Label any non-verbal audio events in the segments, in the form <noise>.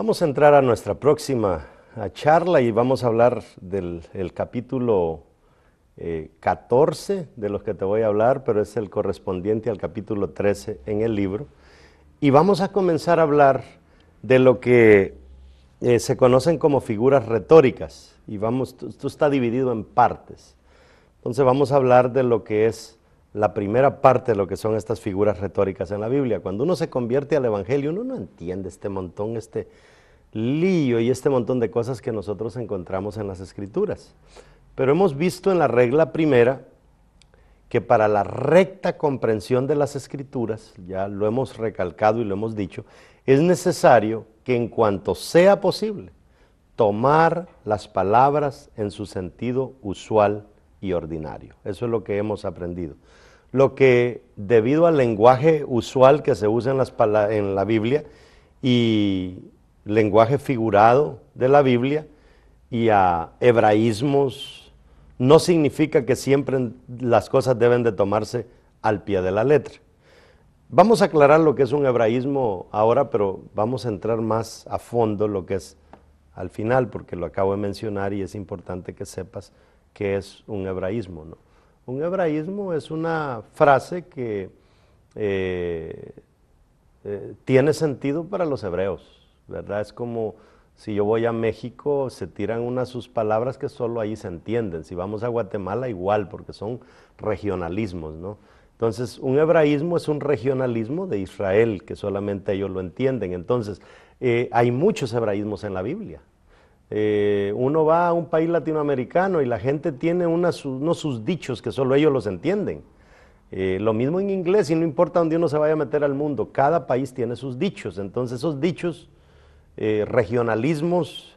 Vamos a entrar a nuestra próxima charla y vamos a hablar del capítulo 14 eh, de los que te voy a hablar, pero es el correspondiente al capítulo 13 en el libro. Y vamos a comenzar a hablar de lo que eh, se conocen como figuras retóricas. Y vamos, esto está dividido en partes. Entonces vamos a hablar de lo que es la primera parte de lo que son estas figuras retóricas en la Biblia. Cuando uno se convierte al Evangelio, uno no entiende este montón, este lío y este montón de cosas que nosotros encontramos en las Escrituras. Pero hemos visto en la regla primera que para la recta comprensión de las Escrituras, ya lo hemos recalcado y lo hemos dicho, es necesario que en cuanto sea posible, tomar las palabras en su sentido usual y ordinario. Eso es lo que hemos aprendido lo que debido al lenguaje usual que se usa en, las en la Biblia y lenguaje figurado de la Biblia y a hebraísmos, no significa que siempre las cosas deben de tomarse al pie de la letra. Vamos a aclarar lo que es un hebraísmo ahora, pero vamos a entrar más a fondo lo que es al final, porque lo acabo de mencionar y es importante que sepas qué es un hebraísmo. ¿no? Un hebraísmo es una frase que eh, eh, tiene sentido para los hebreos, ¿verdad? Es como si yo voy a México, se tiran unas sus palabras que solo ahí se entienden. Si vamos a Guatemala, igual, porque son regionalismos, ¿no? Entonces, un hebraísmo es un regionalismo de Israel, que solamente ellos lo entienden. Entonces, eh, hay muchos hebraísmos en la Biblia. Eh, uno va a un país latinoamericano y la gente tiene unos sus dichos que solo ellos los entienden. Eh, lo mismo en inglés y no importa dónde uno se vaya a meter al mundo, cada país tiene sus dichos. Entonces esos dichos, eh, regionalismos,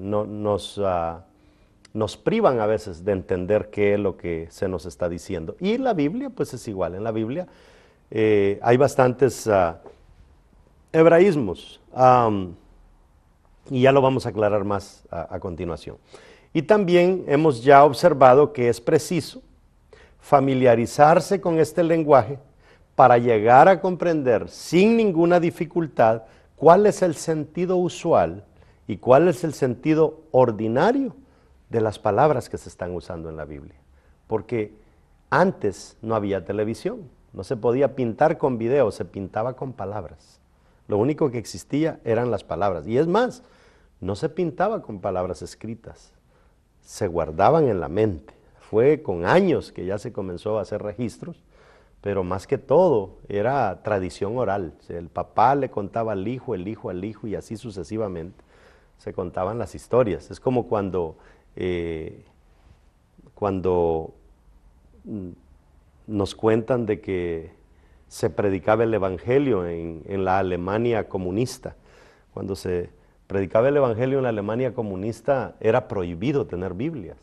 nos, ah, nos privan a veces de entender qué es lo que se nos está diciendo. Y la Biblia pues es igual, en la Biblia hay bastantes ah, hebraísmos. Y ya lo vamos a aclarar más a, continuación. Y también hemos ya observado que es preciso familiarizarse con este lenguaje para llegar a comprender sin ninguna dificultad cuál es el sentido usual y cuál es el sentido ordinario de las palabras que se están usando en la Biblia. Porque antes no había televisión, no se podía pintar con video, se pintaba con palabras. Lo único que existía eran las palabras. Y es más, no se pintaba con palabras escritas, se guardaban en la mente. Fue con años que ya se comenzó a hacer registros, pero más que todo era tradición oral. El papá le contaba al hijo, el hijo al hijo y así sucesivamente se contaban las historias. Es como cuando, eh, cuando mm, nos cuentan de que se predicaba el Evangelio en, en la Alemania comunista, cuando se predicaba el Evangelio en la Alemania comunista, era prohibido tener Biblias.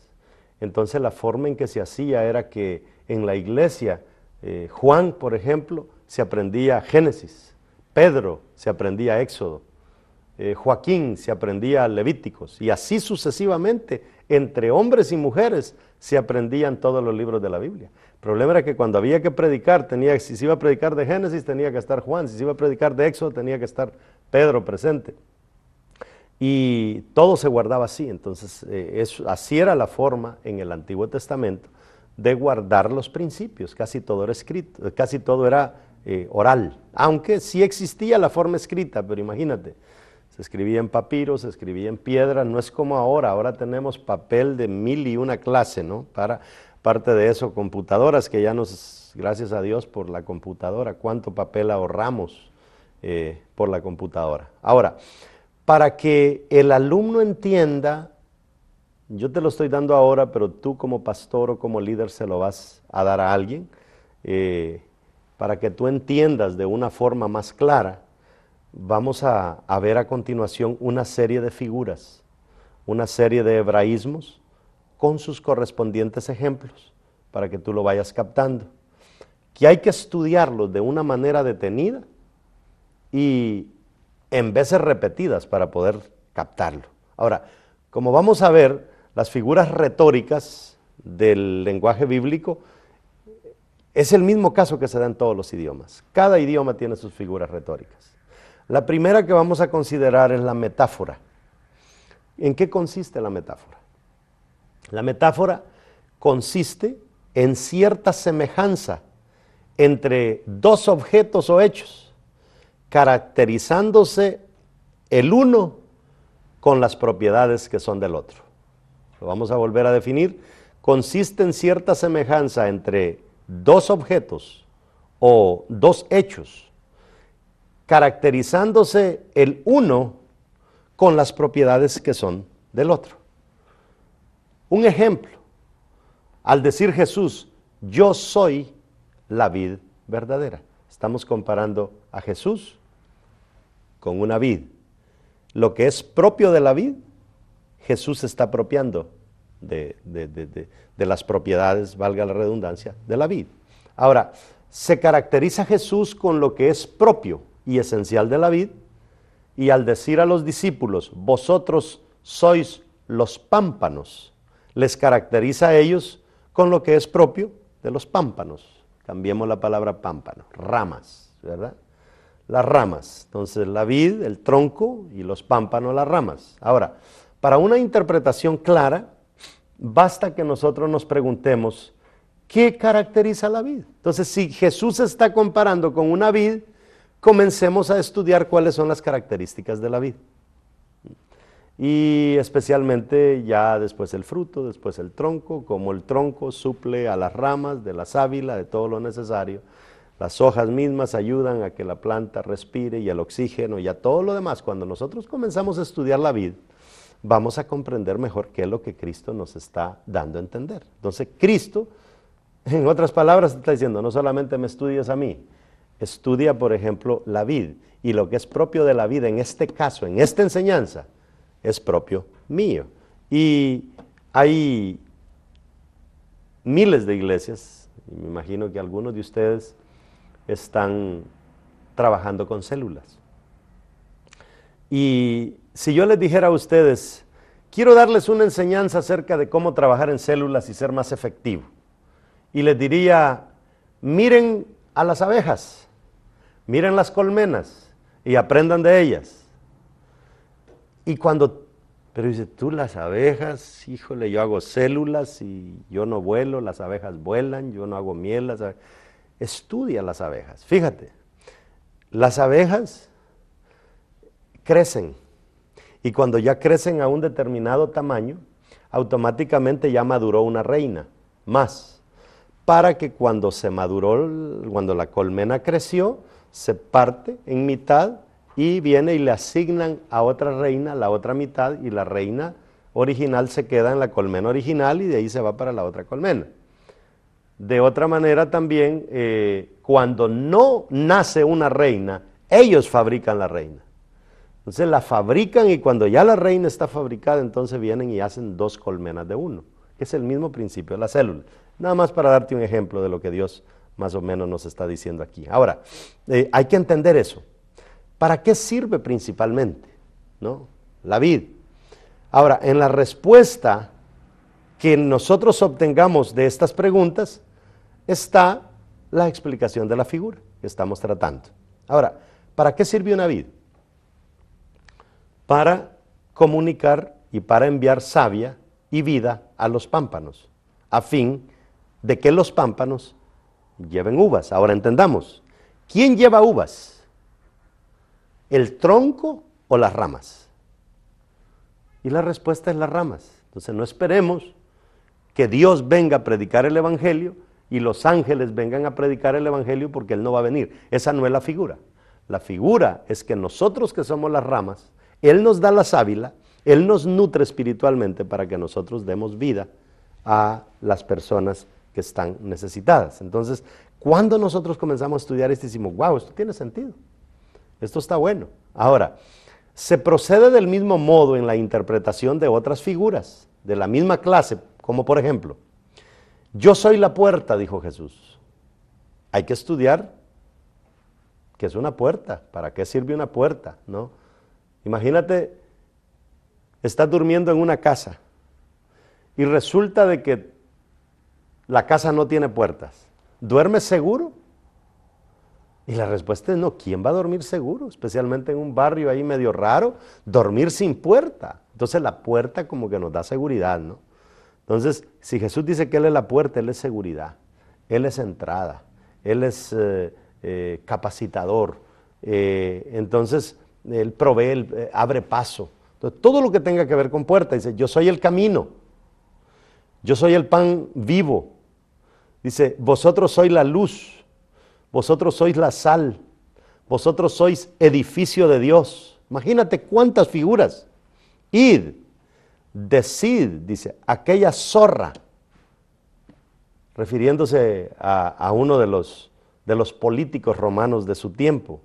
Entonces la forma en que se hacía era que en la iglesia, eh, Juan, por ejemplo, se aprendía Génesis, Pedro se aprendía Éxodo, eh, Joaquín se aprendía Levíticos, y así sucesivamente, entre hombres y mujeres, se aprendían todos los libros de la Biblia. El problema era que cuando había que predicar, tenía, si se iba a predicar de Génesis, tenía que estar Juan, si se iba a predicar de Éxodo, tenía que estar Pedro presente. Y todo se guardaba así, entonces eh, así era la forma en el Antiguo Testamento de guardar los principios, casi todo era escrito, casi todo era eh, oral, aunque sí existía la forma escrita, pero imagínate, se escribía en papiro, se escribía en piedra, no es como ahora, ahora tenemos papel de mil y una clase, ¿no? Para parte de eso, computadoras que ya nos, gracias a Dios por la computadora, cuánto papel ahorramos eh, por la computadora. Ahora, para que el alumno entienda, yo te lo estoy dando ahora, pero tú como pastor o como líder se lo vas a dar a alguien, eh, para que tú entiendas de una forma más clara, vamos a, ver a continuación una serie de figuras, una serie de hebraísmos con sus correspondientes ejemplos, para que tú lo vayas captando. Que hay que estudiarlos de una manera detenida y en veces repetidas para poder captarlo. Ahora, como vamos a ver, las figuras retóricas del lenguaje bíblico es el mismo caso que se da en todos los idiomas. Cada idioma tiene sus figuras retóricas. La primera que vamos a considerar es la metáfora. ¿En qué consiste la metáfora? La metáfora consiste en cierta semejanza entre dos objetos o hechos, caracterizándose el uno con las propiedades que son del otro. Lo vamos a volver a definir. Consiste en cierta semejanza entre dos objetos o dos hechos, caracterizándose el uno con las propiedades que son del otro. Un ejemplo, al decir Jesús, yo soy la vid verdadera. Estamos comparando a Jesús con una vid. Lo que es propio de la vid, Jesús está apropiando de, de, las propiedades, valga la redundancia, de la vid. Ahora, se caracteriza Jesús con lo que es propio y esencial de la vid, y al decir a los discípulos, vosotros sois los pámpanos, les caracteriza a ellos con lo que es propio de los pámpanos. Cambiemos la palabra pámpano, ramas, ¿verdad? Las ramas. Entonces la vid, el tronco y los pámpanos, las ramas. Ahora, para una interpretación clara, basta que nosotros nos preguntemos, ¿qué caracteriza la vid? Entonces, si Jesús está comparando con una vid, comencemos a estudiar cuáles son las características de la vid. Y especialmente ya después el fruto, después el tronco, como el tronco suple a las ramas de la sábila, de todo lo necesario. Las hojas mismas ayudan a que la planta respire y el oxígeno y a todo lo demás. Cuando nosotros comenzamos a estudiar la vid, vamos a comprender mejor qué es lo que Cristo nos está dando a entender. Entonces, Cristo, en otras palabras, está diciendo, no solamente me estudies a mí, estudia, por ejemplo, la vid. Y lo que es propio de la vida, en este caso, en esta enseñanza, es propio mío. Y hay miles de iglesias, y me imagino que algunos de ustedes están trabajando con células. Y si yo les dijera a ustedes, quiero darles una enseñanza acerca de cómo trabajar en células y ser más efectivo, y les diría, miren a las abejas, miren las colmenas y aprendan de ellas. Y cuando, pero dice, tú las abejas, híjole, yo hago células y yo no vuelo, las abejas vuelan, yo no hago miel, las Estudia las abejas. Fíjate, las abejas crecen y cuando ya crecen a un determinado tamaño, automáticamente ya maduró una reina, más, para que cuando se maduró, cuando la colmena creció, se parte en mitad y viene y le asignan a otra reina la otra mitad y la reina original se queda en la colmena original y de ahí se va para la otra colmena. De otra manera también, eh, cuando no nace una reina, ellos fabrican la reina. Entonces la fabrican y cuando ya la reina está fabricada, entonces vienen y hacen dos colmenas de uno, que es el mismo principio de la célula. Nada más para darte un ejemplo de lo que Dios más o menos nos está diciendo aquí. Ahora, eh, hay que entender eso. ¿Para qué sirve principalmente? ¿No? La vid. Ahora, en la respuesta que nosotros obtengamos de estas preguntas está la explicación de la figura que estamos tratando. Ahora, ¿para qué sirve una vid? Para comunicar y para enviar savia y vida a los pámpanos, a fin de que los pámpanos lleven uvas. Ahora entendamos, ¿quién lleva uvas? ¿El tronco o las ramas? Y la respuesta es las ramas. Entonces no esperemos que Dios venga a predicar el Evangelio y los ángeles vengan a predicar el Evangelio porque Él no va a venir. Esa no es la figura. La figura es que nosotros que somos las ramas, Él nos da la sábila, Él nos nutre espiritualmente para que nosotros demos vida a las personas que están necesitadas. Entonces, cuando nosotros comenzamos a estudiar esto, decimos, wow, esto tiene sentido, esto está bueno. Ahora, se procede del mismo modo en la interpretación de otras figuras de la misma clase, como por ejemplo, yo soy la puerta, dijo Jesús. Hay que estudiar qué es una puerta, para qué sirve una puerta, ¿no? Imagínate, estás durmiendo en una casa y resulta de que la casa no tiene puertas. ¿Duermes seguro? Y la respuesta es no, ¿quién va a dormir seguro? Especialmente en un barrio ahí medio raro, dormir sin puerta. Entonces la puerta como que nos da seguridad, ¿no? Entonces, si Jesús dice que Él es la puerta, Él es seguridad, Él es entrada, Él es eh, eh, capacitador. Eh, entonces, Él provee, abre paso. Entonces, todo lo que tenga que ver con puerta, dice, yo soy el camino, yo soy el pan vivo. Dice, vosotros sois la luz, vosotros sois la sal, vosotros sois edificio de Dios. Imagínate cuántas figuras. Id, decid, dice, aquella zorra, refiriéndose a, uno de los, de los, políticos romanos de su tiempo.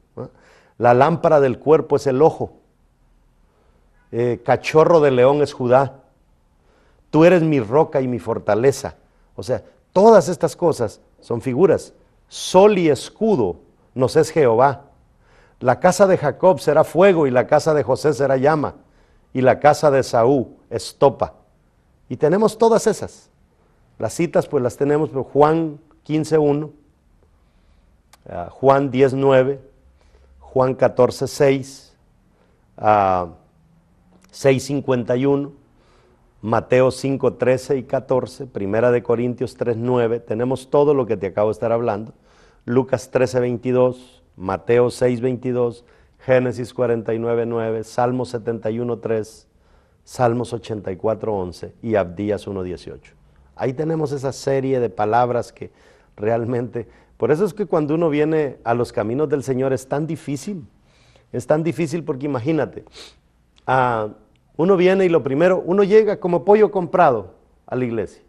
La lámpara del cuerpo es el ojo, eh, cachorro de león es Judá, tú eres mi roca y mi fortaleza. O sea, todas estas cosas son figuras sol y escudo nos es Jehová. La casa de Jacob será fuego y la casa de José será llama y la casa de Saúl estopa. Y tenemos todas esas. Las citas pues las tenemos por Juan 15.1, uh, Juan 10.9, Juan 14.6, uh, 6.51, Mateo 5, 13 y 14, Primera de Corintios 3, 9, tenemos todo lo que te acabo de estar hablando. Lucas 13, 22, Mateo 6, 22, Génesis 49, 9, Salmos 71, 3, Salmos 84, 11 y Abdías 1, 18. Ahí tenemos esa serie de palabras que realmente, por eso es que cuando uno viene a los caminos del Señor es tan difícil, es tan difícil porque imagínate, a... Uno viene y lo primero, uno llega como pollo comprado a la iglesia.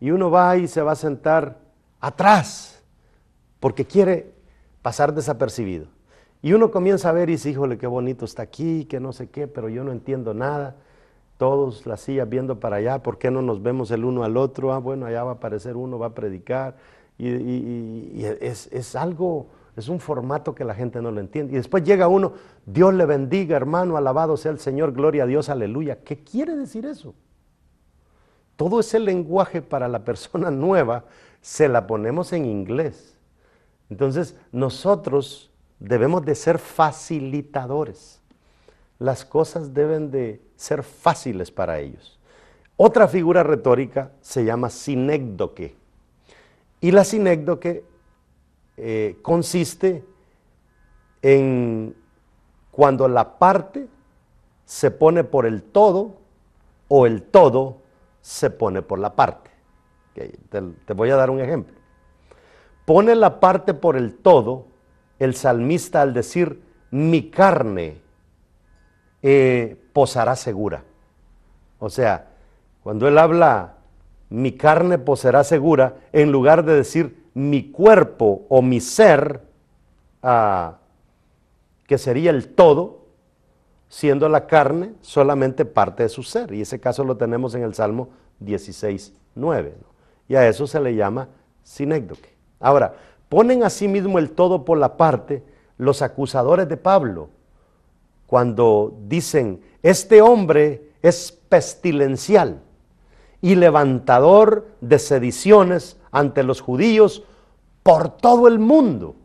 Y uno va y se va a sentar atrás porque quiere pasar desapercibido. Y uno comienza a ver y dice, híjole, qué bonito está aquí, que no sé qué, pero yo no entiendo nada. Todos las sillas viendo para allá, ¿por qué no nos vemos el uno al otro? Ah, bueno, allá va a aparecer uno, va a predicar. Y, es, es algo es un formato que la gente no lo entiende. Y después llega uno, Dios le bendiga, hermano, alabado sea el Señor, gloria a Dios, aleluya. ¿Qué quiere decir eso? Todo ese lenguaje para la persona <laughs> nueva se la ponemos en inglés. Entonces, nosotros debemos de ser facilitadores. Las cosas deben de ser fáciles para ellos. Otra figura retórica se llama sinécdoque. Y la sinécdoque eh, consiste en cuando la parte se pone por el todo o el todo se pone por la parte. te, voy a dar un ejemplo. Pone la parte por el todo el salmista al decir, mi carne eh, posará segura. O sea, cuando él habla, mi carne posará segura, en lugar de decir, mi cuerpo o mi ser, ah, que sería el todo, siendo la carne solamente parte de su ser. Y ese caso lo tenemos en el Salmo 16, 9. Y a eso se le llama sinécdoque. Ahora, ponen sí mismo el todo por la parte los acusadores de Pablo, cuando dicen, este hombre es pestilencial y levantador de sediciones ante los judíos por todo el mundo.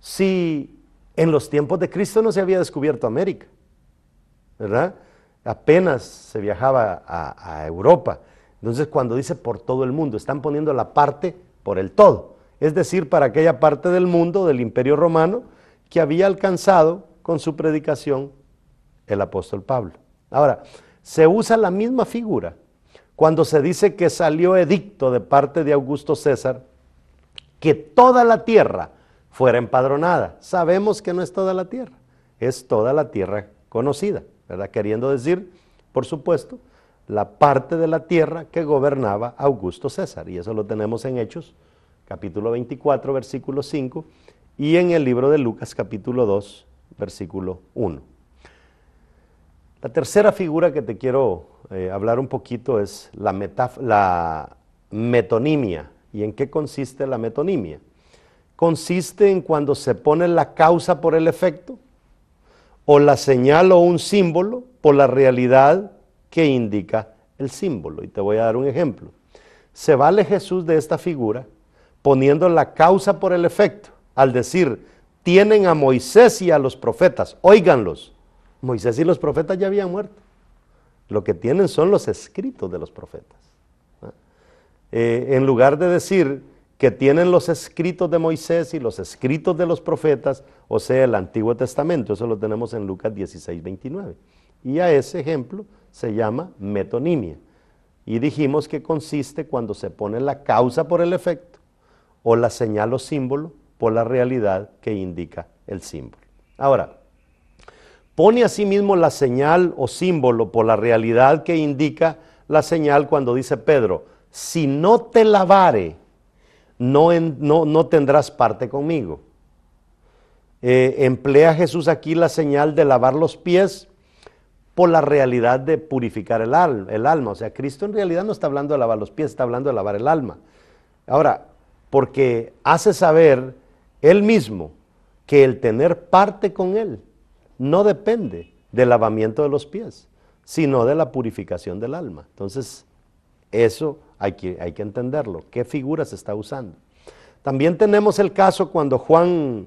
Si en los tiempos de Cristo no se había descubierto América, ¿verdad? Apenas se viajaba a, Europa. Entonces cuando dice por todo el mundo, están poniendo la parte por el todo. Es decir, para aquella parte del mundo del imperio romano que había alcanzado con su predicación el apóstol Pablo. Ahora, se usa la misma figura cuando se dice que salió edicto de parte de Augusto César que toda la tierra fuera empadronada. Sabemos que no es toda la tierra, es toda la tierra conocida, ¿verdad? Queriendo decir, por supuesto, la parte de la tierra que gobernaba Augusto César. Y eso lo tenemos en Hechos, capítulo 24, versículo 5, y en el libro de Lucas, capítulo 2, versículo 1. La tercera figura que te quiero eh, hablar un poquito es la, la metonimia. ¿Y en qué consiste la metonimia? Consiste en cuando se pone la causa por el efecto o la señal o un símbolo por la realidad que indica el símbolo. Y te voy a dar un ejemplo. Se vale Jesús de esta figura poniendo la causa por el efecto, al decir, tienen a Moisés y a los profetas, óiganlos. Moisés y los profetas ya habían muerto. Lo que tienen son los escritos de los profetas. Eh, en lugar de decir que tienen los escritos de Moisés y los escritos de los profetas, o sea, el Antiguo Testamento, eso lo tenemos en Lucas 16, 29. Y a ese ejemplo se llama metonimia. Y dijimos que consiste cuando se pone la causa por el efecto o la señal o símbolo por la realidad que indica el símbolo. Ahora, pone asimismo la señal o símbolo por la realidad que indica la señal cuando dice Pedro, si no te lavare, no, no, tendrás parte conmigo. Eh, emplea Jesús aquí la señal de lavar los pies por la realidad de purificar el, el alma. O sea, Cristo en realidad no está hablando de lavar los pies, está hablando de lavar el alma. Ahora, porque hace saber él mismo que el tener parte con Él no depende del lavamiento de los pies, sino de la purificación del alma. Entonces, eso hay que, hay que entenderlo. ¿Qué figura se está usando? También tenemos el caso cuando Juan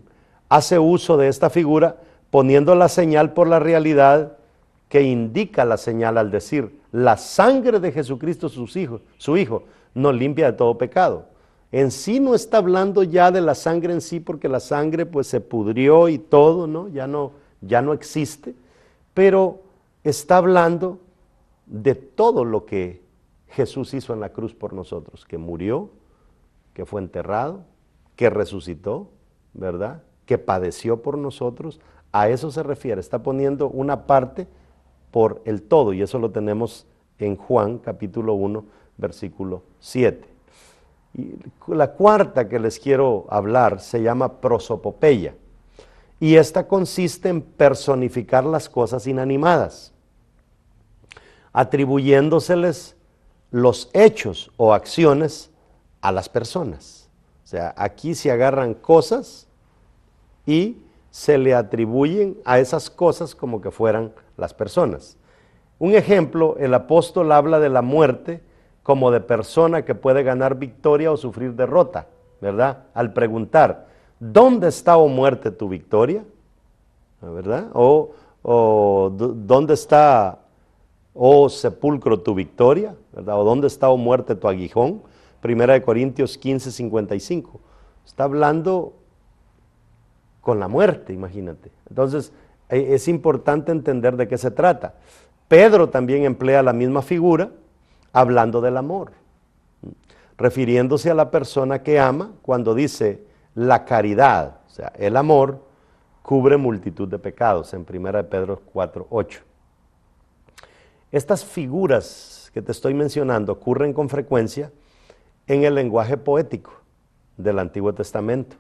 hace uso de esta figura poniendo la señal por la realidad que indica la señal al decir, la sangre de Jesucristo, sus hijos, su Hijo, nos limpia de todo pecado. En sí no está hablando ya de la sangre en sí, porque la sangre pues se pudrió y todo, ¿no? Ya no, ya no existe, pero está hablando de todo lo que Jesús hizo en la cruz por nosotros, que murió, que fue enterrado, que resucitó, ¿verdad? Que padeció por nosotros. A eso se refiere, está poniendo una parte por el todo, y eso lo tenemos en Juan capítulo 1, versículo 7. Y la cuarta que les quiero hablar se llama prosopopeya, y esta consiste en personificar las cosas inanimadas, atribuyéndoseles los hechos o acciones a las personas. O sea, aquí se agarran cosas y se le atribuyen a esas cosas como que fueran las personas. Un ejemplo, el apóstol habla de la muerte como de persona que puede ganar victoria o sufrir derrota, ¿verdad? Al preguntar, ¿dónde está o muerte tu victoria? ¿Verdad? O, ¿dónde está o sepulcro tu victoria? ¿Verdad? O ¿dónde está o muerte tu aguijón? Primera de Corintios 15, 55. Está hablando con la muerte, imagínate. Entonces, e, es importante entender de qué se trata. Pedro también emplea la misma figura hablando del amor, refiriéndose a la persona que ama cuando dice la caridad, o sea, el amor cubre multitud de pecados en 1 Pedro 4, 8. Estas figuras que te estoy mencionando ocurren con frecuencia en el lenguaje poético del Antiguo Testamento.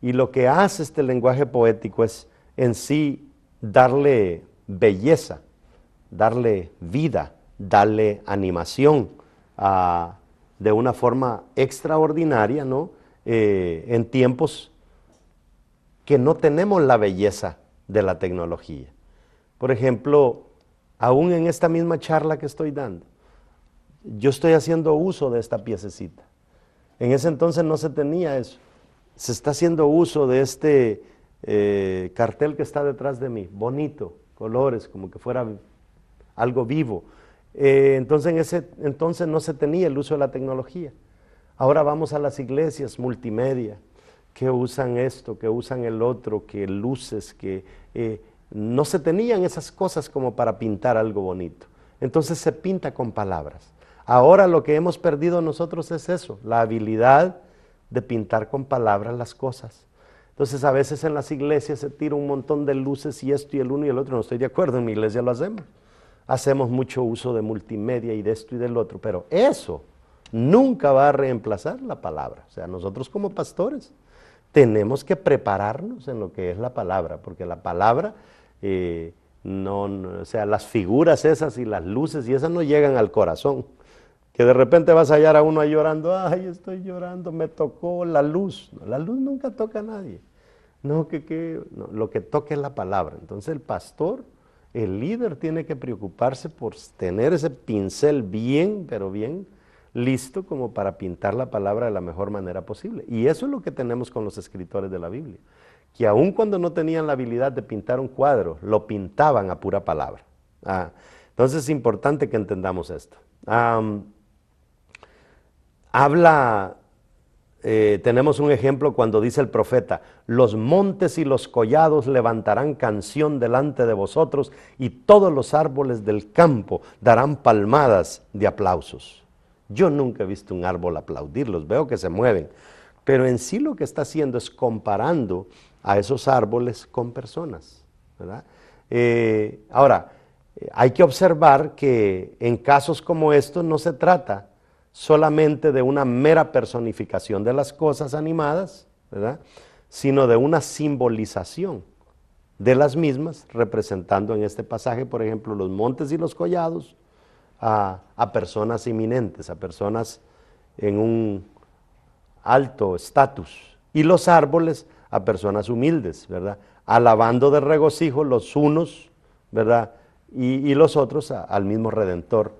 Y lo que hace este lenguaje poético es en sí darle belleza, darle vida, darle animación de una forma extraordinaria, ¿no? Eh, en tiempos que no tenemos la belleza de la tecnología. Por ejemplo, aún en esta misma charla que estoy dando, yo estoy haciendo uso de esta piececita. En ese entonces no se tenía eso. Se está haciendo uso de este eh, cartel que está detrás de mí, bonito, colores, como que fuera algo vivo. Eh, entonces en ese entonces no se tenía el uso de la tecnología. Ahora vamos a las iglesias multimedia, que usan esto, que usan el otro, que luces, que eh, no se tenían esas cosas como para pintar algo bonito. Entonces se pinta con palabras. Ahora lo que hemos perdido nosotros es eso, la habilidad de pintar con palabras las cosas. Entonces a veces en las iglesias se tira un montón de luces y esto y el uno y el otro. No estoy de acuerdo, en mi iglesia lo hacemos hacemos mucho uso de multimedia y de esto y del otro, pero eso nunca va a reemplazar la palabra. O sea, nosotros como pastores tenemos que prepararnos en lo que es la palabra, porque la palabra, eh, no, o sea, las figuras esas y las luces y esas no llegan al corazón. Que de repente vas a hallar a uno llorando, ay, estoy llorando, me tocó la luz. la luz nunca toca a nadie. No, que, que lo que toca es la palabra. Entonces el pastor el líder tiene que preocuparse por tener ese pincel bien, pero bien listo como para pintar la palabra de la mejor manera posible. Y eso es lo que tenemos con los escritores de la Biblia, que aun cuando no tenían la habilidad de pintar un cuadro, lo pintaban a pura palabra. Ah, entonces es importante que entendamos esto. habla eh, tenemos un ejemplo cuando dice el profeta, los montes y los collados levantarán canción delante de vosotros y todos los árboles del campo darán palmadas de aplausos. Yo nunca he visto un árbol aplaudirlos, veo que se mueven, pero en sí lo que está haciendo es comparando a esos árboles con personas. Eh, ahora, eh, hay que observar que en casos como estos no se trata solamente de una mera personificación de las cosas animadas, sino de una simbolización de las mismas, representando en este pasaje, por ejemplo, los montes y los collados, a, personas inminentes, a personas en un alto estatus, y los árboles a personas humildes, ¿verdad? Alabando de regocijo los unos, ¿verdad? Y, y los otros al mismo Redentor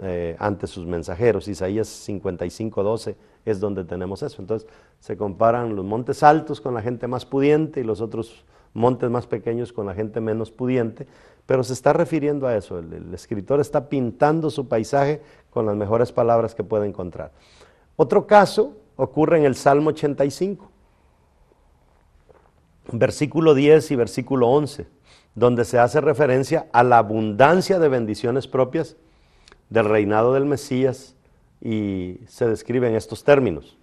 eh, ante sus mensajeros. Isaías 55, 12 es donde tenemos eso. Entonces se comparan los montes altos con la gente más pudiente y los otros montes más pequeños con la gente menos pudiente, pero se está refiriendo a eso. El, escritor está pintando su paisaje con las mejores palabras que puede encontrar. Otro caso ocurre en el Salmo 85, versículo 10 y versículo 11, donde se hace referencia a la abundancia de bendiciones propias del reinado del Mesías y se describe en estos términos.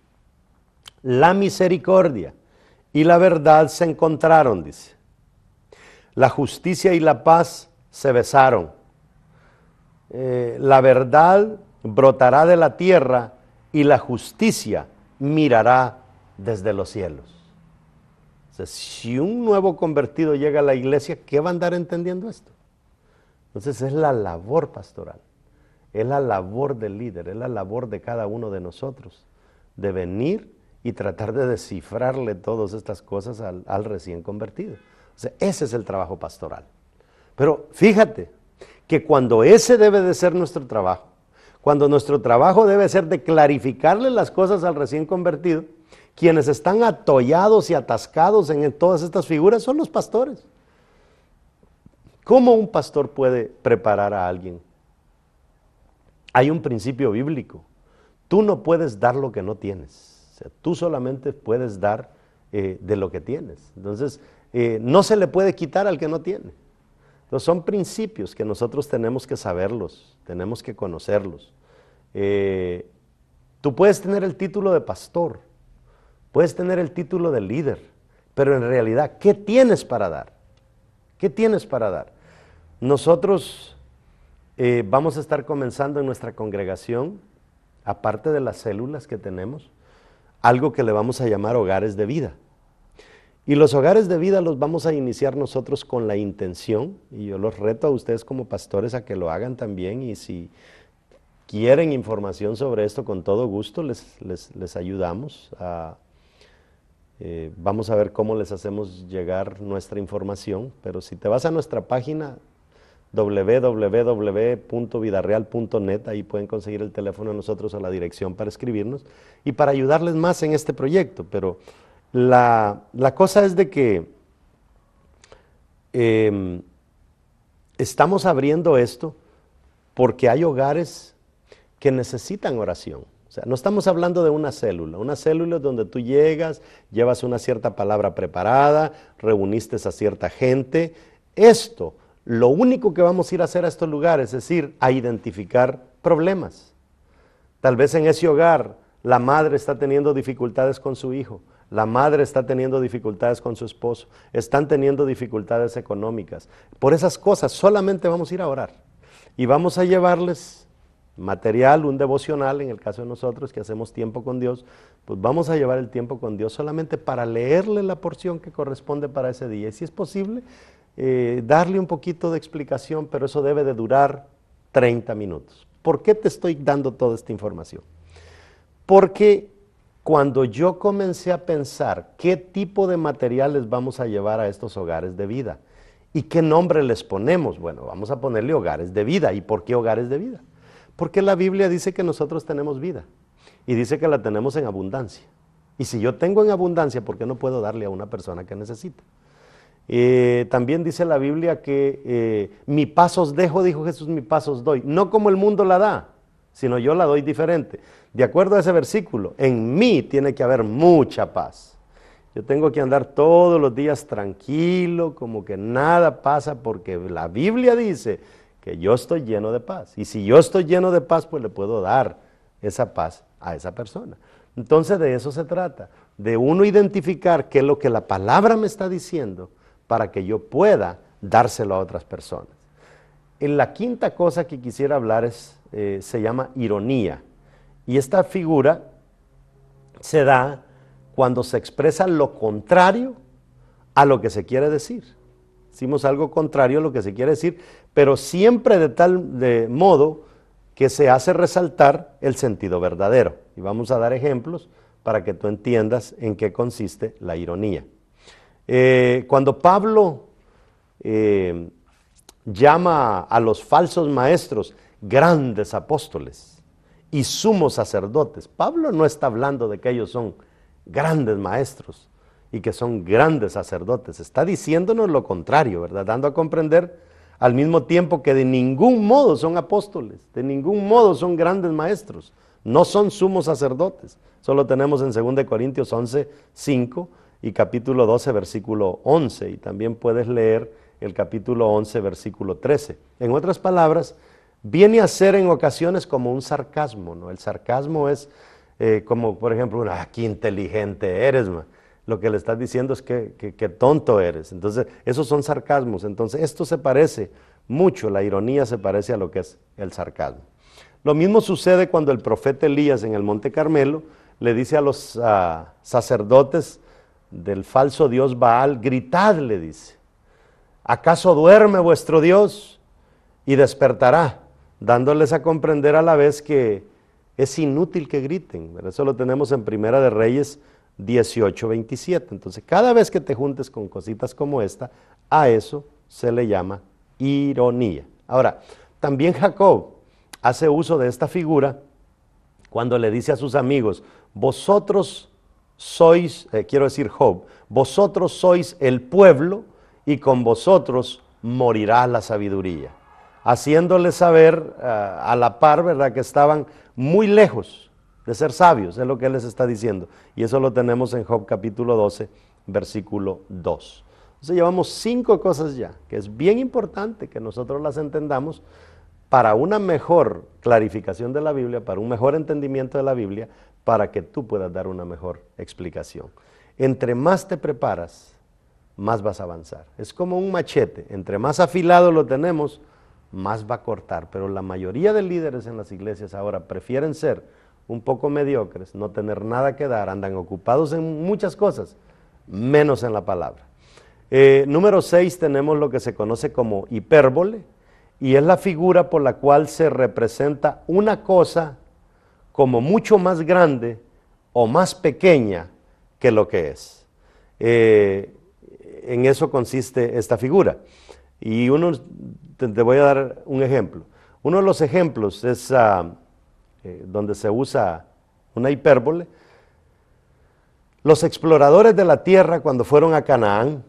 La misericordia y la verdad se encontraron, dice. La justicia y la paz se besaron. Eh, la verdad brotará de la tierra y la justicia mirará desde los cielos. si un nuevo convertido llega a la iglesia, ¿qué va a andar entendiendo esto? Entonces es la labor pastoral. Es la labor del líder, es la labor de cada uno de nosotros, de venir y tratar de descifrarle todas estas cosas al, recién convertido. Ese es el trabajo pastoral. Pero fíjate que cuando ese debe de ser nuestro trabajo, cuando nuestro trabajo debe ser de clarificarle las cosas al recién convertido, quienes están atollados y atascados en todas estas figuras son los pastores. ¿Cómo un pastor puede preparar a alguien hay un principio bíblico. Tú no puedes dar lo que no tienes. Tú solamente puedes dar eh, de lo que tienes. Entonces, eh, no se le puede quitar al que no tiene. Entonces, son principios que nosotros tenemos que saberlos, tenemos que conocerlos. Eh, tú puedes tener el título de pastor, puedes tener el título de líder, pero en realidad, ¿qué tienes para dar? ¿Qué tienes para dar? Nosotros eh, vamos a estar comenzando en nuestra congregación, aparte de las células que tenemos, algo que le vamos a llamar hogares de vida. Y los hogares de vida los vamos a iniciar nosotros con la intención, y yo los reto a ustedes como pastores a que lo hagan también, y si quieren información sobre esto, con todo gusto les, les, ayudamos. Eh, vamos a ver cómo les hacemos llegar nuestra información, pero si te vas a nuestra página www.vidarreal.net, ahí pueden conseguir el teléfono de nosotros o la dirección para escribirnos y para ayudarles más en este proyecto. Pero la, cosa es de que em, estamos abriendo esto porque hay hogares que necesitan oración. O sea, no estamos hablando de una célula. Una célula es donde tú llegas, llevas una cierta palabra preparada, reuniste a cierta gente. Esto lo único que vamos a ir a hacer a estos lugares es ir a identificar problemas. Tal vez en ese hogar la madre está teniendo dificultades con su hijo, la madre está teniendo dificultades con su esposo, están teniendo dificultades económicas. Por esas cosas solamente vamos a ir a orar y vamos a llevarles material, un devocional, en el caso de nosotros que hacemos tiempo con Dios, pues vamos a llevar el tiempo con Dios solamente para leerle la porción que corresponde para ese día. Y si es posible, eh, darle un poquito de explicación, pero eso debe de durar 30 minutos. ¿Por qué te estoy dando toda esta información? Porque cuando yo comencé a pensar qué tipo de materiales vamos a llevar a estos hogares de vida y qué nombre les ponemos, bueno, vamos a ponerle hogares de vida. ¿Y por qué hogares de vida? Porque la Biblia dice que nosotros tenemos vida y dice que la tenemos en abundancia. Y si yo tengo en abundancia, ¿por qué no puedo darle a una persona que necesita? Eh, también dice la Biblia que eh, mi paz os dejo, dijo Jesús, mi paz os doy. No como el mundo la da, sino yo la doy diferente. De acuerdo a ese versículo, en mí tiene que haber mucha paz. Yo tengo que andar todos los días tranquilo, como que nada pasa, porque la Biblia dice que yo estoy lleno de paz. Y si yo estoy lleno de paz, pues le puedo dar esa paz a esa persona. Entonces de eso se trata, de uno identificar qué es lo que la palabra me está diciendo para que yo pueda dárselo a otras personas. En la quinta cosa que quisiera hablar es, eh, se llama ironía. Y esta figura se da cuando se expresa lo contrario a lo que se quiere decir. Hicimos algo contrario a lo que se quiere decir, pero siempre de tal de modo que se hace resaltar el sentido verdadero. Y vamos a dar ejemplos para que tú entiendas en qué consiste la ironía. Eh, cuando Pablo eh, llama a los falsos maestros grandes apóstoles y sumos sacerdotes, Pablo no está hablando de que ellos son grandes maestros y que son grandes sacerdotes, está diciéndonos lo contrario, ¿verdad? Dando a comprender al mismo tiempo que de ningún modo son apóstoles, de ningún modo son grandes maestros, no son sumos sacerdotes. Solo tenemos en 2 Corintios 11, 5 y capítulo 12, versículo 11, y también puedes leer el capítulo 11, versículo 13. En otras palabras, viene a ser en ocasiones como un sarcasmo, ¿no? El sarcasmo es eh, como, por ejemplo, ah, qué inteligente eres, lo que le estás diciendo es que, tonto eres. Entonces, esos son sarcasmos. Entonces, esto se parece mucho, la ironía se parece a lo que es el sarcasmo. Lo mismo sucede cuando el profeta Elías en el Monte Carmelo le dice a los sacerdotes del falso dios Baal, gritad, le dice, ¿acaso duerme vuestro Dios? Y despertará, dándoles a comprender a la vez que es inútil que griten. Eso lo tenemos en Primera de Reyes 18, 27. Entonces, cada vez que te juntes con cositas como esta, a eso se le llama ironía. Ahora, también Jacob hace uso de esta figura cuando le dice a sus amigos, vosotros sois, eh, quiero decir Job, vosotros sois el pueblo y con vosotros morirá la sabiduría. Haciéndole saber eh, a la par, ¿verdad?, que estaban muy lejos de ser sabios, es lo que él les está diciendo. Y eso lo tenemos en Job capítulo 12, versículo 2. Entonces llevamos cinco cosas ya, que es bien importante que nosotros las entendamos para una mejor clarificación de la Biblia, para un mejor entendimiento de la Biblia, para que tú puedas dar una mejor explicación. Entre más te preparas, más vas a avanzar. Es como un machete, entre más afilado lo tenemos, más va a cortar. Pero la mayoría de líderes en las iglesias ahora prefieren ser un poco mediocres, no tener nada que dar, andan ocupados en muchas cosas, menos en la palabra. Eh, número 6 tenemos lo que se conoce como hipérbole, y es la figura por la cual se representa una cosa como mucho más grande o más pequeña que lo que es. Eh, en eso consiste esta figura. Y uno, te, voy a dar un ejemplo. Uno de los ejemplos es... Ah, eh, donde se usa una hipérbole, los exploradores de la tierra cuando fueron a Canaán,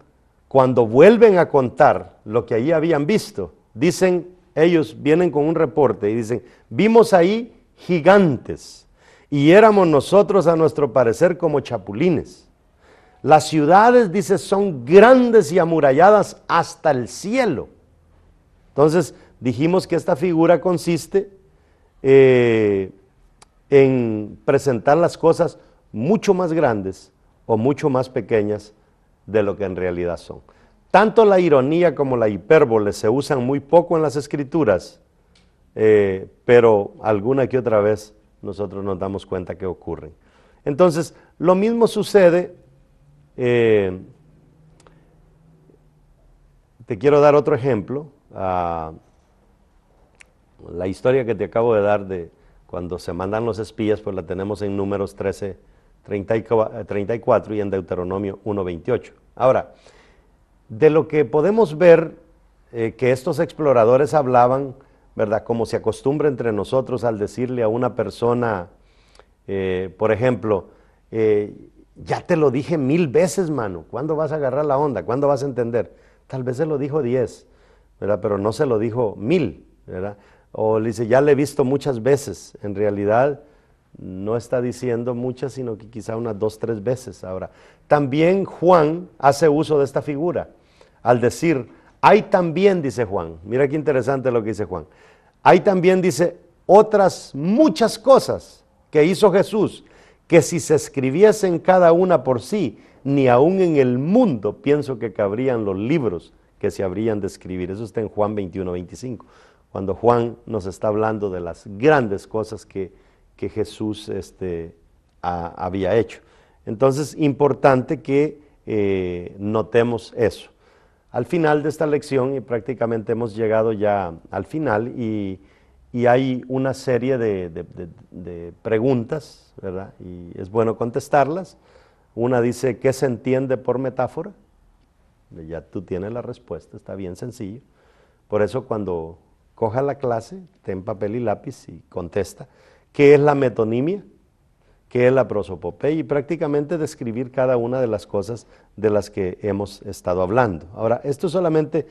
cuando vuelven a contar lo que allí habían visto, dicen, ellos vienen con un reporte y dicen, vimos ahí gigantes y éramos nosotros a nuestro parecer como chapulines. Las ciudades, dice, son grandes y amuralladas hasta el cielo. Entonces, dijimos que esta figura consiste eh, en presentar las cosas mucho más grandes o mucho más pequeñas de lo que en realidad son. Tanto la ironía como la hipérbole se usan muy poco en las escrituras, eh, pero alguna que otra vez nosotros nos damos cuenta que ocurren. Entonces, lo mismo sucede, eh, te quiero dar otro ejemplo, la historia que te acabo de dar de cuando se mandan los espías, pues la tenemos en números 13, 34 y en Deuteronomio 1.28. Ahora, de lo que podemos ver eh, que estos exploradores hablaban, ¿verdad? Como se acostumbra entre nosotros al decirle a una persona, eh, por ejemplo, ya te lo dije mil veces, mano, ¿cuándo vas a agarrar la onda? ¿Cuándo vas a entender? Tal vez se lo dijo diez, ¿verdad? Pero no se lo dijo mil, ¿verdad? O le dice, ya le he visto muchas veces. En realidad no está diciendo muchas, sino que quizá unas dos, tres veces. Ahora, también Juan hace uso de esta figura al decir, hay también, dice Juan, mira qué interesante lo que dice Juan, hay también, dice, otras muchas cosas que hizo Jesús, que si se escribiesen cada una por sí, ni aún en el mundo pienso que cabrían los libros que se habrían de escribir. Eso está en Juan 21, 25, cuando Juan nos está hablando de las grandes cosas que, que Jesús este, había hecho. Entonces, importante que eh, notemos eso. Al final de esta lección, y prácticamente hemos llegado ya al final, y, hay una serie de, preguntas, ¿verdad? Y es bueno contestarlas. Una dice, ¿qué se entiende por metáfora? Ya tú tienes la respuesta, está bien sencillo. Por eso cuando coja la clase, ten papel y lápiz y contesta. ¿Qué es la metonimia? ¿Qué es la prosopopeya? Y prácticamente describir cada una de las cosas de las que hemos estado hablando. Ahora, esto es solamente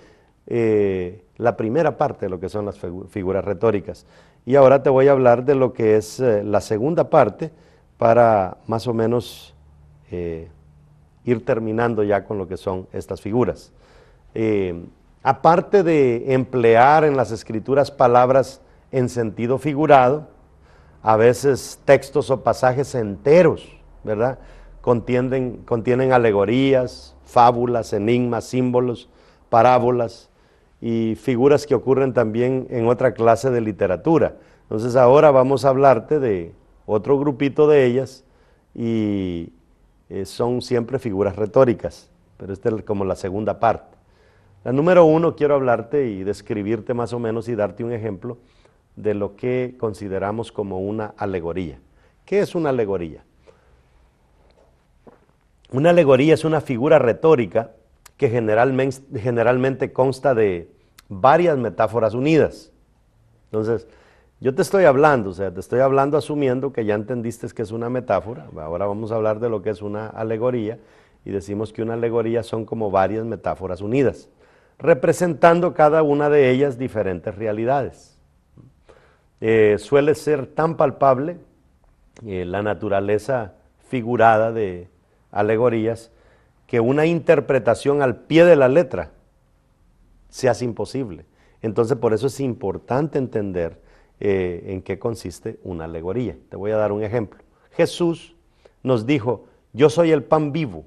eh, la primera parte de lo que son las figuras retóricas. Y ahora te voy a hablar de lo que es eh, la segunda parte para más o menos eh, ir terminando ya con lo que son estas figuras. aparte de emplear en las escrituras palabras en sentido figurado, a veces textos o pasajes enteros, ¿verdad? Contienen, contienen alegorías, fábulas, enigmas, símbolos, parábolas y figuras que ocurren también en otra clase de literatura. Entonces ahora vamos a hablarte de otro grupito de ellas y eh, son siempre figuras retóricas, pero esta es como la segunda parte. La número uno quiero hablarte y describirte más o menos y darte un ejemplo de lo que consideramos como una alegoría. ¿Qué es una alegoría? Una alegoría es una figura retórica que generalmente, consta de varias metáforas unidas. Entonces, yo te estoy hablando, o sea, te estoy hablando asumiendo que ya entendiste que es una metáfora. Ahora vamos a hablar de lo que es una alegoría y decimos que una alegoría son como varias metáforas unidas, representando cada una de ellas diferentes realidades. Eh, suele ser tan palpable eh, la naturaleza figurada de alegorías que una interpretación al pie de la letra se hace imposible. Entonces por eso es importante entender eh, en qué consiste una alegoría. Te voy a dar un ejemplo. Jesús nos dijo, yo soy el pan vivo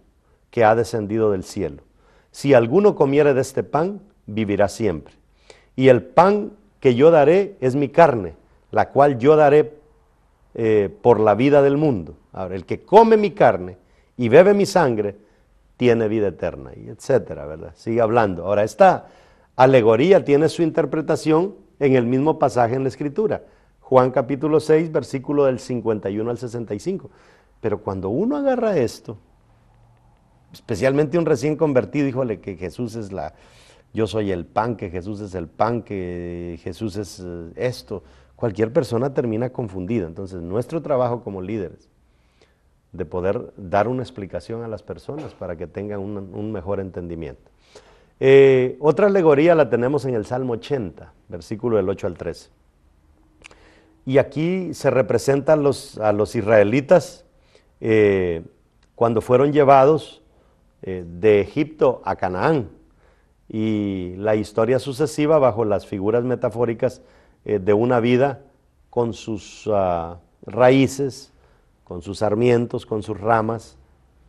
que ha descendido del cielo. Si alguno comiere de este pan, vivirá siempre. Y el pan que yo daré es mi carne, la cual yo daré eh, por la vida del mundo. Ahora, el que come mi carne y bebe mi sangre, tiene vida eterna, y etcétera, ¿verdad? Sigue hablando. Ahora, esta alegoría tiene su interpretación en el mismo pasaje en la Escritura. Juan capítulo 6, versículo del 51 al 65. Pero cuando uno agarra esto, especialmente un recién convertido, híjole, que Jesús es la, yo soy el pan, que Jesús es el pan, que Jesús es eh, esto. Cualquier persona termina confundida. Entonces, nuestro trabajo como líderes, de poder dar una explicación a las personas para que tengan un, mejor entendimiento. Eh, otra alegoría la tenemos en el Salmo 80, versículo del 8 al 13. Y aquí se representan los, a los israelitas eh, cuando fueron llevados de Egipto a Canaán y la historia sucesiva bajo las figuras metafóricas eh, de una vida con sus ah, raíces, con sus sarmientos, con sus ramas,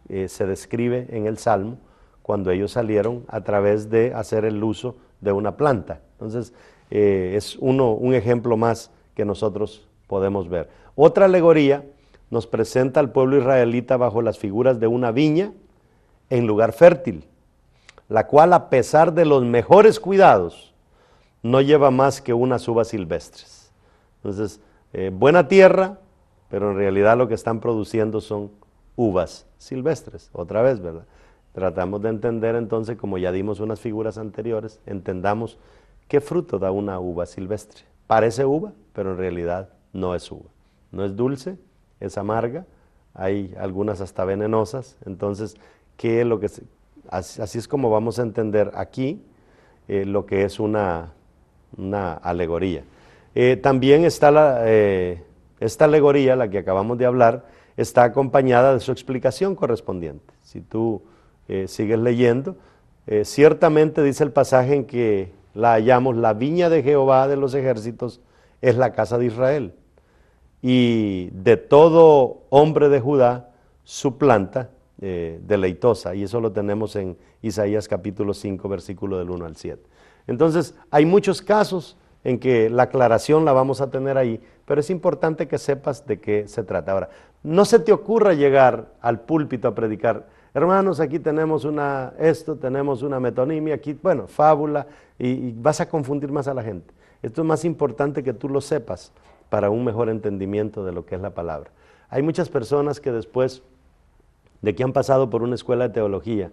eh, se describe en el Salmo cuando ellos salieron a través de hacer el uso de una planta. Entonces, eh, es uno, un ejemplo más que nosotros podemos ver. Otra alegoría nos presenta al pueblo israelita bajo las figuras de una viña en lugar fértil la cual a pesar de los mejores cuidados, no lleva más que unas uvas silvestres. Entonces, eh, buena tierra, pero en realidad lo que están produciendo son uvas silvestres, otra vez, ¿verdad? Tratamos de entender entonces, como ya dimos unas figuras anteriores, entendamos qué fruto da una uva silvestre. parece uva, pero en realidad no es uva. No es dulce, es amarga, hay algunas hasta venenosas. Entonces, ¿qué es lo que así, es como vamos a entender aquí eh, lo que es una, una alegoría. Eh, también está la, eh, esta alegoría, la que acabamos de hablar, está acompañada de su explicación correspondiente. Si tú sigues leyendo, ciertamente dice el pasaje en que la hallamos, la viña de Jehová de los ejércitos es la casa de Israel. Y de todo hombre de Judá, su planta eh, deleitosa. Y eso lo tenemos en Isaías capítulo 5, versículo del 1 al 7. Entonces, hay muchos casos en que la aclaración la vamos a tener ahí, pero es importante que sepas de qué se trata. Ahora, no se te ocurra llegar al púlpito a predicar, hermanos, aquí tenemos una, esto, tenemos una metonimia, aquí, bueno, fábula, y vas a confundir más a la gente. Esto es más importante que tú lo sepas para un mejor entendimiento de lo que es la palabra. Hay muchas personas que después de que han pasado por una escuela de teología,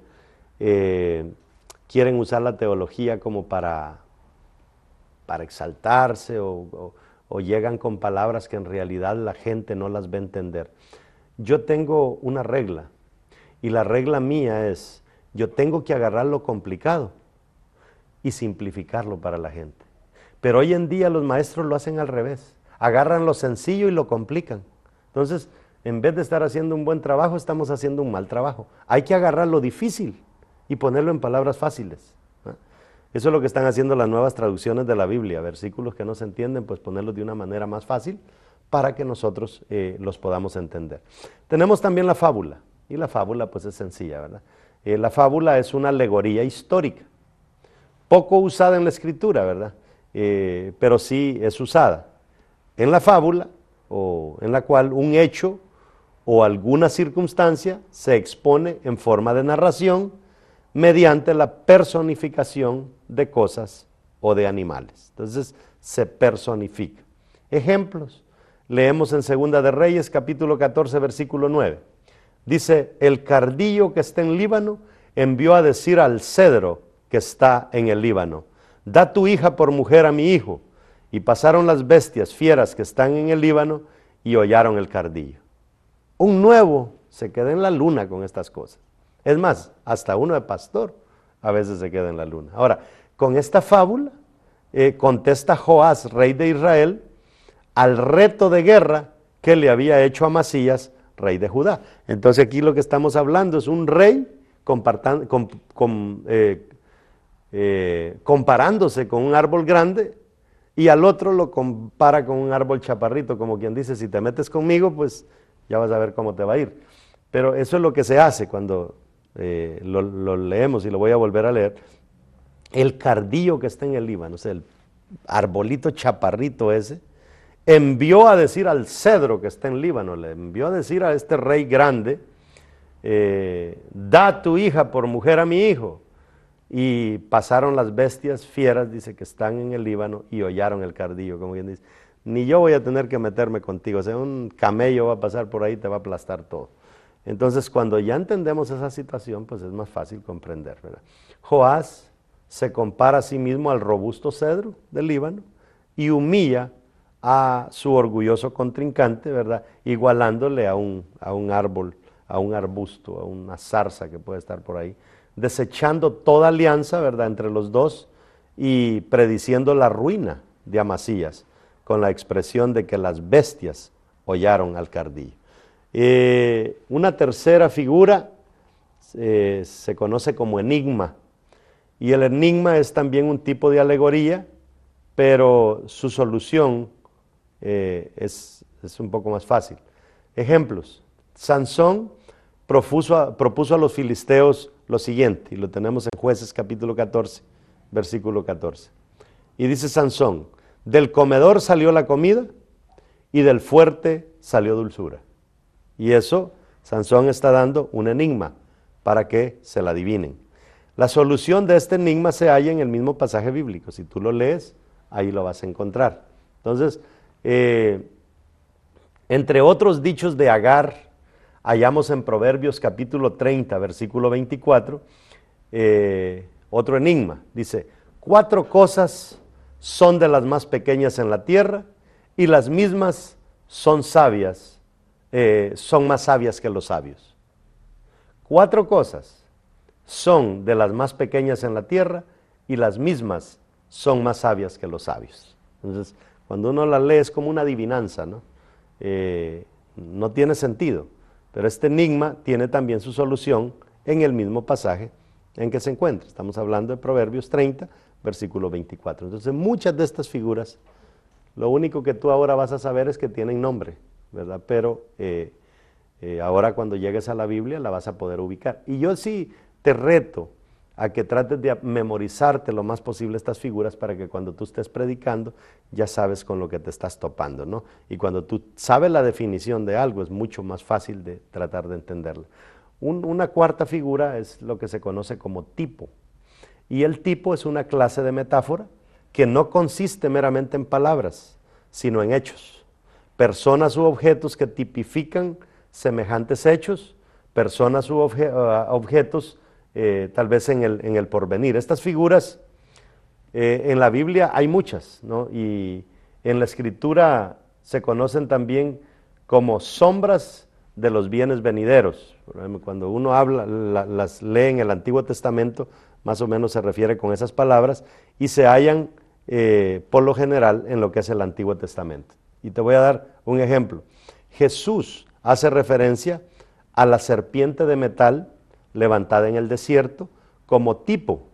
eh, quieren usar la teología como para, para exaltarse o, o llegan con palabras que en realidad la gente no las va a entender. Yo tengo una regla y la regla mía es, yo tengo que agarrar lo complicado y simplificarlo para la gente. Pero hoy en día los maestros lo hacen al revés, agarran lo sencillo y lo complican. Entonces, en vez de estar haciendo un buen trabajo, estamos haciendo un mal trabajo. Hay que agarrar lo difícil y ponerlo en palabras fáciles. Eso es lo que están haciendo las nuevas traducciones de la Biblia, versículos que no se entienden, pues ponerlos de una manera más fácil para que nosotros eh, los podamos entender. Tenemos también la fábula, y la fábula pues es sencilla, ¿verdad? Eh, la fábula es una alegoría histórica, poco usada en la escritura, ¿verdad? Eh, pero sí es usada. En la fábula, o en la cual un hecho o alguna circunstancia se expone en forma de narración mediante la personificación de cosas o de animales. Entonces se personifica. Ejemplos. Leemos en Segunda de Reyes capítulo 14 versículo 9. Dice, el cardillo que está en Líbano envió a decir al cedro que está en el Líbano, da tu hija por mujer a mi hijo. Y pasaron las bestias fieras que están en el Líbano y hollaron el cardillo. Un nuevo se queda en la luna con estas cosas. Es más, hasta uno de pastor a veces se queda en la luna. Ahora, con esta fábula eh, contesta Joás, rey de Israel, al reto de guerra que le había hecho a Masías, rey de Judá. Entonces aquí lo que estamos hablando es un rey eh, eh, comparándose con un árbol grande y al otro lo compara con un árbol chaparrito, como quien dice, si te metes conmigo, pues ya vas a ver cómo te va a ir. Pero eso es lo que se hace cuando eh, lo, leemos y lo voy a volver a leer. El cardillo que está en el Líbano, o sea, el arbolito chaparrito ese, envió a decir al cedro que está en Líbano, le envió a decir a este rey grande, eh, da tu hija por mujer a mi hijo. Y pasaron las bestias fieras, dice, que están en el Líbano y hollaron el cardillo, como quien dice ni yo voy a tener que meterme contigo. O sea, un camello va a pasar por ahí y te va a aplastar todo. Entonces, cuando ya entendemos esa situación, pues es más fácil comprender. ¿verdad? Joás se compara a sí mismo al robusto cedro del Líbano y humilla a su orgulloso contrincante, ¿verdad? Igualándole a un, a un árbol, a un arbusto, a una zarza que puede estar por ahí, desechando toda alianza, ¿verdad?, entre los dos y prediciendo la ruina de Amasías con la expresión de que las bestias hollaron al cardillo. Eh, una tercera figura eh, se conoce como enigma, y el enigma es también un tipo de alegoría, pero su solución eh, es, un poco más fácil. Ejemplos. Sansón propuso propuso a los filisteos lo siguiente, y lo tenemos en jueces capítulo 14, versículo 14. Y dice Sansón, del comedor salió la comida y del fuerte salió dulzura. Y eso Sansón está dando un enigma para que se la adivinen. La solución de este enigma se halla en el mismo pasaje bíblico. Si tú lo lees, ahí lo vas a encontrar. Entonces, eh, entre otros dichos de Agar, hallamos en Proverbios capítulo 30, versículo 24, eh, otro enigma. Dice, cuatro cosas son de las más pequeñas en la tierra y las mismas son sabias, eh, son más sabias que los sabios. Cuatro cosas son de las más pequeñas en la tierra y las mismas son más sabias que los sabios. Entonces, cuando uno las lee es como una adivinanza, ¿no? Eh, no tiene sentido, pero este enigma tiene también su solución en el mismo pasaje en que se encuentra. Estamos hablando de Proverbios 30, versículo 24. Entonces, muchas de estas figuras, lo único que tú ahora vas a saber es que tienen nombre, ¿verdad? Pero eh, eh, ahora cuando llegues a la Biblia la vas a poder ubicar. Y yo sí te reto a que trates de memorizarte lo más posible estas figuras para que cuando tú estés predicando ya sabes con lo que te estás topando, ¿no? Y cuando tú sabes la definición de algo es mucho más fácil de tratar de entenderla. una cuarta figura es lo que se conoce como tipo. Y el tipo es una clase de metáfora que no consiste meramente en palabras, sino en hechos. Personas u objetos que tipifican semejantes hechos, personas u ah, objetos eh, tal vez en el, en el, porvenir. Estas figuras eh, en la Biblia hay muchas, y en la escritura se conocen también como sombras de los bienes venideros. Cuando uno habla, las lee en el Antiguo Testamento, más o menos se refiere con esas palabras, y se hallan eh, por lo general en lo que es el Antiguo Testamento. Y te voy a dar un ejemplo. Jesús hace referencia a la serpiente de metal levantada en el desierto como tipo.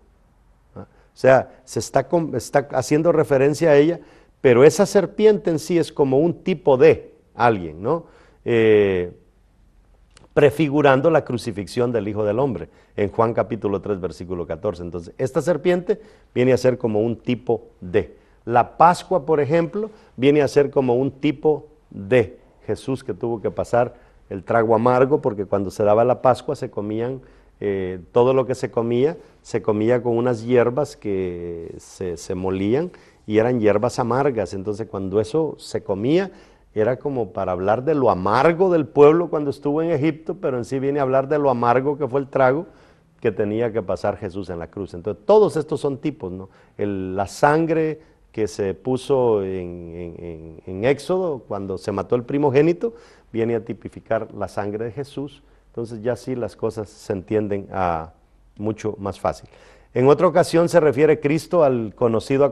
O sea, se está, está, haciendo referencia a ella, pero esa serpiente en sí es como un tipo de alguien, ¿no? Eh, prefigurando la crucifixión del Hijo del Hombre, en Juan capítulo 3, versículo 14. Entonces, esta serpiente viene a ser como un tipo de. La Pascua, por ejemplo, viene a ser como un tipo de. Jesús que tuvo que pasar el trago amargo, porque cuando se daba la Pascua se comían, eh, todo lo que se comía, se comía con unas hierbas que se, se molían y eran hierbas amargas. Entonces cuando eso se comía, era como para hablar de lo amargo del pueblo cuando estuvo en Egipto, pero en sí viene a hablar de lo amargo que fue el trago que tenía que pasar Jesús en la cruz. Entonces todos estos son tipos, ¿no? la sangre que se puso en, Éxodo cuando se mató el primogénito, viene a tipificar la sangre de Jesús. Entonces ya sí las cosas se entienden a mucho más fácil. En otra ocasión se refiere Cristo al conocido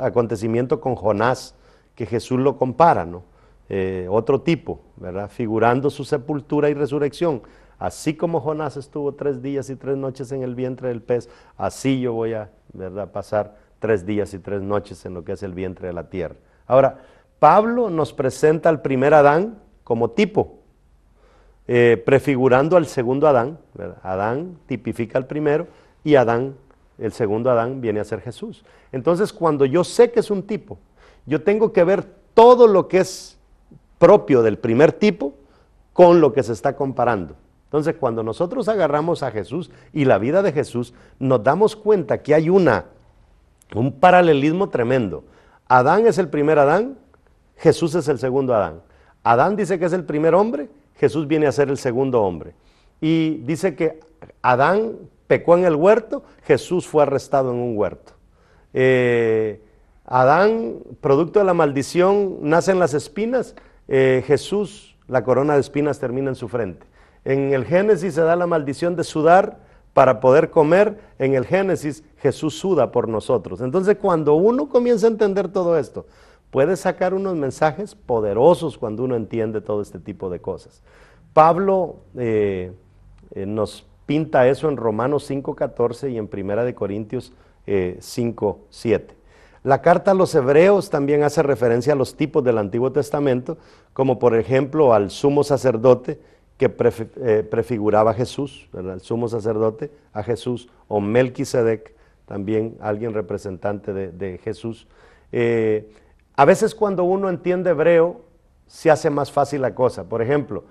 acontecimiento con Jonás, que Jesús lo compara, ¿no? Eh, otro tipo, ¿verdad? Figurando su sepultura y resurrección. Así como Jonás estuvo tres días y tres noches en el vientre del pez, así yo voy a, ¿verdad?, pasar tres días y tres noches en lo que es el vientre de la tierra. Ahora, Pablo nos presenta al primer Adán como tipo, eh, prefigurando al segundo Adán. Adán tipifica al primero y Adán, el segundo Adán, viene a ser Jesús. Entonces, cuando yo sé que es un tipo, yo tengo que ver todo lo que es propio del primer tipo con lo que se está comparando. Entonces, cuando nosotros agarramos a Jesús y la vida de Jesús, nos damos cuenta que hay una un paralelismo tremendo. Adán es el primer Adán, Jesús es el segundo Adán. Adán dice que es el primer hombre, Jesús viene a ser el segundo hombre. Y dice que Adán pecó en el huerto, Jesús fue arrestado en un huerto. Eh, Adán, producto de la maldición, nace en las espinas, eh, Jesús, la corona de espinas termina en su frente. En el Génesis se da la maldición de sudar, para poder comer, en el Génesis Jesús suda por nosotros. Entonces cuando uno comienza a entender todo esto, puede sacar unos mensajes poderosos cuando uno entiende todo este tipo de cosas. Pablo eh, eh, nos pinta eso en Romanos 5.14 y en Primera de Corintios 5.7. Eh, La carta a los hebreos también hace referencia a los tipos del Antiguo Testamento, como por ejemplo al sumo sacerdote, que eh, prefiguraba a Jesús, el sumo sacerdote, a Jesús, o Melquisedec, también alguien representante de, Jesús. Eh, a veces cuando uno entiende hebreo, se hace más fácil la cosa. Por ejemplo,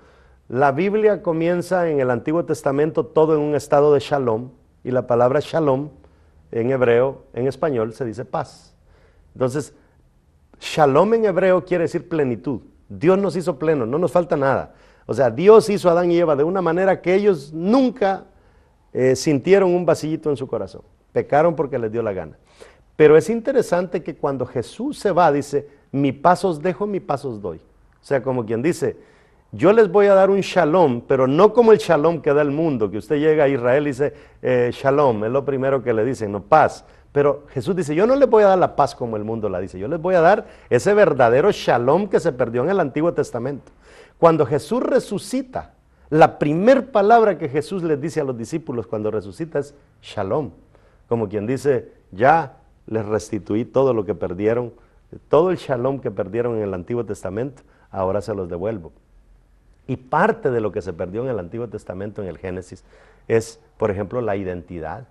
la Biblia comienza en el Antiguo Testamento todo en un estado de shalom, y la palabra shalom en hebreo, en español, se dice paz. Entonces, shalom en hebreo quiere decir plenitud. Dios nos hizo pleno, no nos falta nada. O sea, Dios hizo a Adán y Eva de una manera que ellos nunca eh, sintieron un vasillito en su corazón. Pecaron porque les dio la gana. Pero es interesante que cuando Jesús se va, dice, mi pasos dejo, mi pasos doy. O sea, como quien dice, yo les voy a dar un shalom, pero no como el shalom que da el mundo, que usted llega a Israel y dice, eh, shalom, es lo primero que le dicen, no, paz. Pero Jesús dice, yo no les voy a dar la paz como el mundo la dice, yo les voy a dar ese verdadero shalom que se perdió en el Antiguo Testamento. Cuando Jesús resucita, la primer palabra que Jesús les dice a los discípulos cuando resucita es shalom. Como quien dice, ya les restituí todo lo que perdieron, todo el shalom que perdieron en el Antiguo Testamento, ahora se los devuelvo. Y parte de lo que se perdió en el Antiguo Testamento, en el Génesis, es, por ejemplo, la identidad.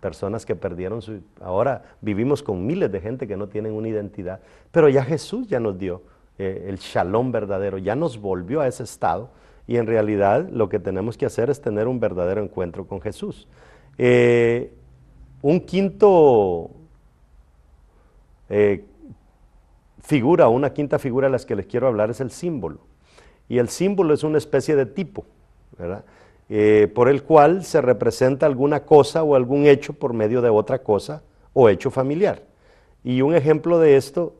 Personas que perdieron su... Ahora vivimos con miles de gente que no tienen una identidad, pero ya Jesús ya nos dio eh, el shalom verdadero, ya nos volvió a ese estado y en realidad lo que tenemos que hacer es tener un verdadero encuentro con Jesús. Eh, un quinto eh, figura, una quinta figura de las que les quiero hablar es el símbolo. Y el símbolo es una especie de tipo, por el cual se representa alguna cosa o algún hecho por medio de otra cosa o hecho familiar. Y un ejemplo de esto,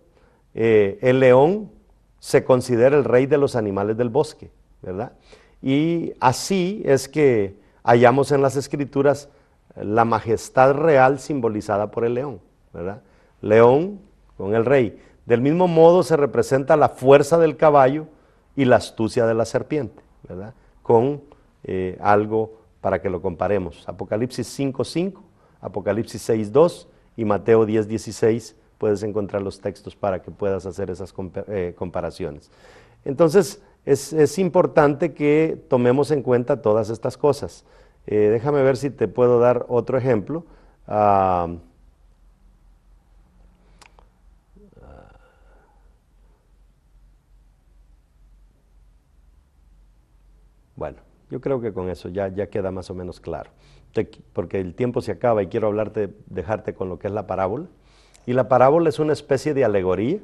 el león se considera el rey de los animales del bosque, ¿verdad? Y así es que hallamos en las escrituras la majestad real simbolizada por el león, ¿verdad? León con el rey. Del mismo modo se representa la fuerza del caballo y la astucia de la serpiente, ¿verdad? Con eh, algo para que lo comparemos. Apocalipsis 5.5, Apocalipsis 6.2 y Mateo 10.16 puedes encontrar los textos para que puedas hacer esas eh, comparaciones. Entonces, es, importante que tomemos en cuenta todas estas cosas. Eh, déjame ver si te puedo dar otro ejemplo. Ah, bueno, yo creo que con eso ya, ya queda más o menos claro. porque el tiempo se acaba y quiero hablarte, dejarte con lo que es la parábola. Y la parábola es una especie de alegoría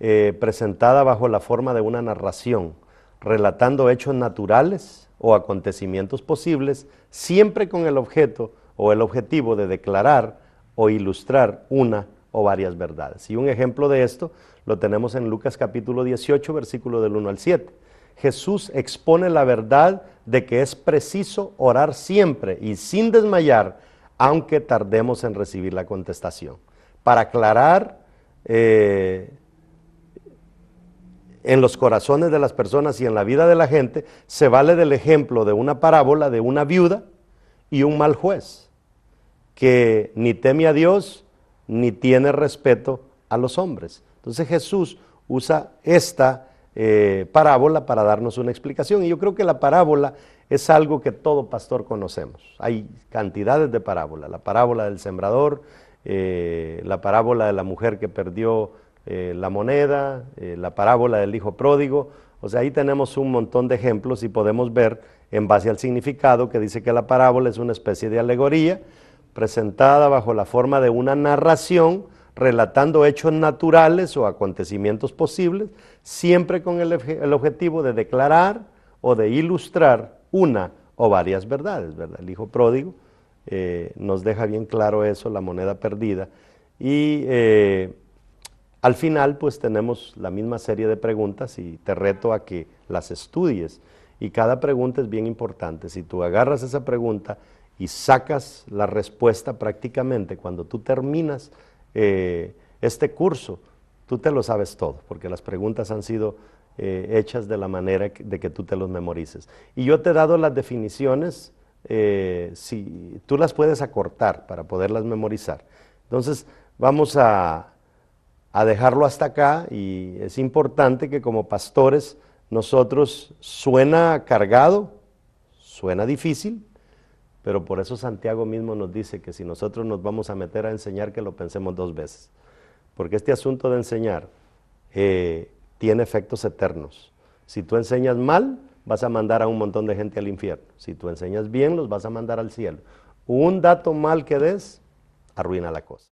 eh, presentada bajo la forma de una narración, relatando hechos naturales o acontecimientos posibles, siempre con el objeto o el objetivo de declarar o ilustrar una o varias verdades. Y un ejemplo de esto lo tenemos en Lucas capítulo 18, versículo del 1 al 7. Jesús expone la verdad de que es preciso orar siempre y sin desmayar, aunque tardemos en recibir la contestación para aclarar eh, en los corazones de las personas y en la vida de la gente, se vale del ejemplo de una parábola de una viuda y un mal juez, que ni teme a Dios ni tiene respeto a los hombres. Entonces Jesús usa esta eh, parábola para darnos una explicación. Y yo creo que la parábola es algo que todo pastor conocemos. Hay cantidades de parábolas. La parábola del sembrador, eh, la parábola de la mujer que perdió eh, la moneda, eh, la parábola del hijo pródigo. O sea, ahí tenemos un montón de ejemplos y podemos ver en base al significado que dice que la parábola es una especie de alegoría presentada bajo la forma de una narración relatando hechos naturales o acontecimientos posibles, siempre con el, el objetivo de declarar o de ilustrar una o varias verdades, ¿verdad? El hijo pródigo eh, nos deja bien claro eso, la moneda perdida. Y eh, al final, pues tenemos la misma serie de preguntas y te reto a que las estudies. Y cada pregunta es bien importante. Si tú agarras esa pregunta y sacas la respuesta prácticamente cuando tú terminas eh, este curso, tú te lo sabes todo, porque las preguntas han sido hechas de la manera de que tú te los memorices. Y yo te he dado las definiciones eh, si tú las puedes acortar para poderlas memorizar. Entonces, vamos a, dejarlo hasta acá y es importante que como pastores nosotros suena cargado, suena difícil, pero por eso Santiago mismo nos dice que si nosotros nos vamos a meter a enseñar, que lo pensemos dos veces. Porque este asunto de enseñar eh, tiene efectos eternos. Si tú enseñas mal, vas a mandar a un montón de gente al infierno. Si tú enseñas bien, los vas a mandar al cielo. Un dato mal que des, arruina la cosa.